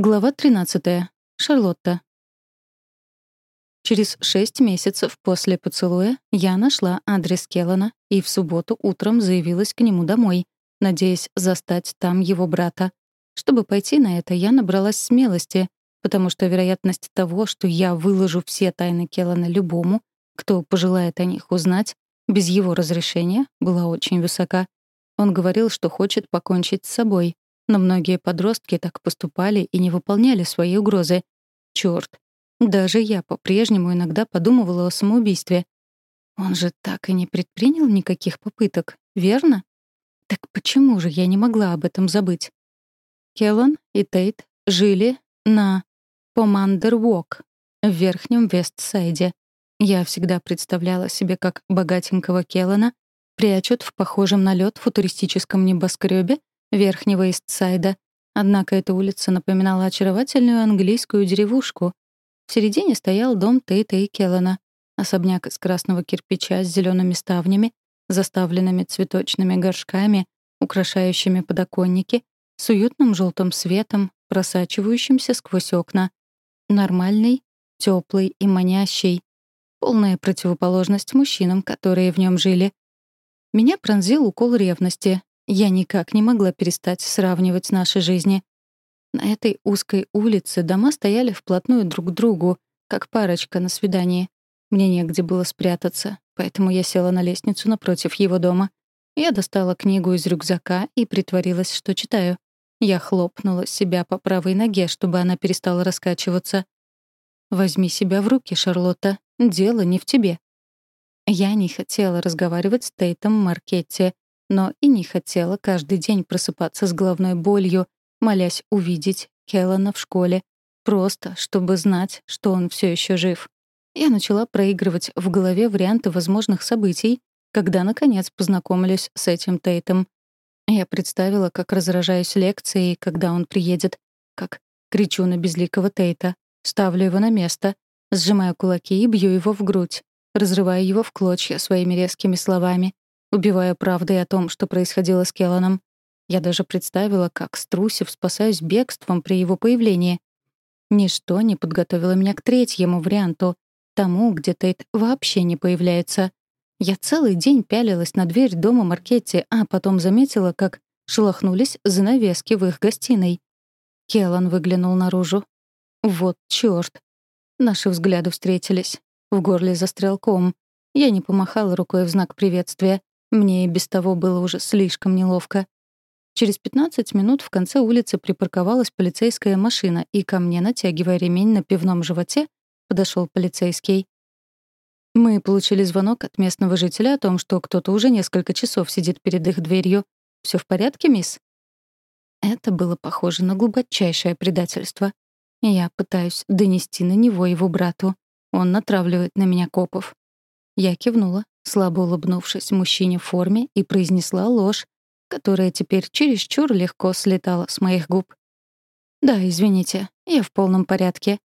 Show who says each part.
Speaker 1: Глава 13. Шарлотта. Через шесть месяцев после поцелуя я нашла адрес Келлана и в субботу утром заявилась к нему домой, надеясь застать там его брата. Чтобы пойти на это, я набралась смелости, потому что вероятность того, что я выложу все тайны Келлана любому, кто пожелает о них узнать, без его разрешения, была очень высока. Он говорил, что хочет покончить с собой, но многие подростки так поступали и не выполняли свои угрозы. Чёрт. Даже я по-прежнему иногда подумывала о самоубийстве. Он же так и не предпринял никаких попыток, верно? Так почему же я не могла об этом забыть? Келлан и Тейт жили на Помандер-Вок в Верхнем Вестсайде. Я всегда представляла себе, как богатенького Келлана прячут в похожем на лед футуристическом небоскребе Верхнего Истсайда. Однако эта улица напоминала очаровательную английскую деревушку. В середине стоял дом Тейта и Келлана, особняк из красного кирпича с зелеными ставнями, заставленными цветочными горшками, украшающими подоконники, с уютным желтым светом, просачивающимся сквозь окна. Нормальный, теплый и манящий. Полная противоположность мужчинам, которые в нем жили. Меня пронзил укол ревности, я никак не могла перестать сравнивать наши жизни. На этой узкой улице дома стояли вплотную друг к другу, как парочка на свидании. Мне негде было спрятаться, поэтому я села на лестницу напротив его дома. Я достала книгу из рюкзака и притворилась, что читаю. Я хлопнула себя по правой ноге, чтобы она перестала раскачиваться. «Возьми себя в руки, Шарлотта. Дело не в тебе». Я не хотела разговаривать с Тейтом Маркетти, но и не хотела каждый день просыпаться с головной болью, молясь увидеть Келлана в школе, просто чтобы знать, что он все еще жив. Я начала проигрывать в голове варианты возможных событий, когда, наконец, познакомились с этим Тейтом. Я представила, как разражаюсь лекцией, когда он приедет, как кричу на безликого Тейта, ставлю его на место, сжимаю кулаки и бью его в грудь, разрываю его в клочья своими резкими словами, убивая правдой о том, что происходило с Келланом. Я даже представила, как, струсив, спасаюсь бегством при его появлении. Ничто не подготовило меня к третьему варианту, тому, где Тейт вообще не появляется. Я целый день пялилась на дверь дома Маркетти, а потом заметила, как шелохнулись занавески в их гостиной. Келлан выглянул наружу. Вот чёрт. Наши взгляды встретились. В горле застрял ком. Я не помахала рукой в знак приветствия. Мне и без того было уже слишком неловко. Через 15 минут в конце улицы припарковалась полицейская машина, и ко мне, натягивая ремень на пивном животе, подошел полицейский. Мы получили звонок от местного жителя о том, что кто-то уже несколько часов сидит перед их дверью. Все в порядке, мисс? Это было похоже на глубочайшее предательство. Я пытаюсь донести на него его брату. Он натравливает на меня копов. Я кивнула, слабо улыбнувшись мужчине в форме, и произнесла ложь, которая теперь чересчур легко слетала с моих губ. «Да, извините, я в полном порядке».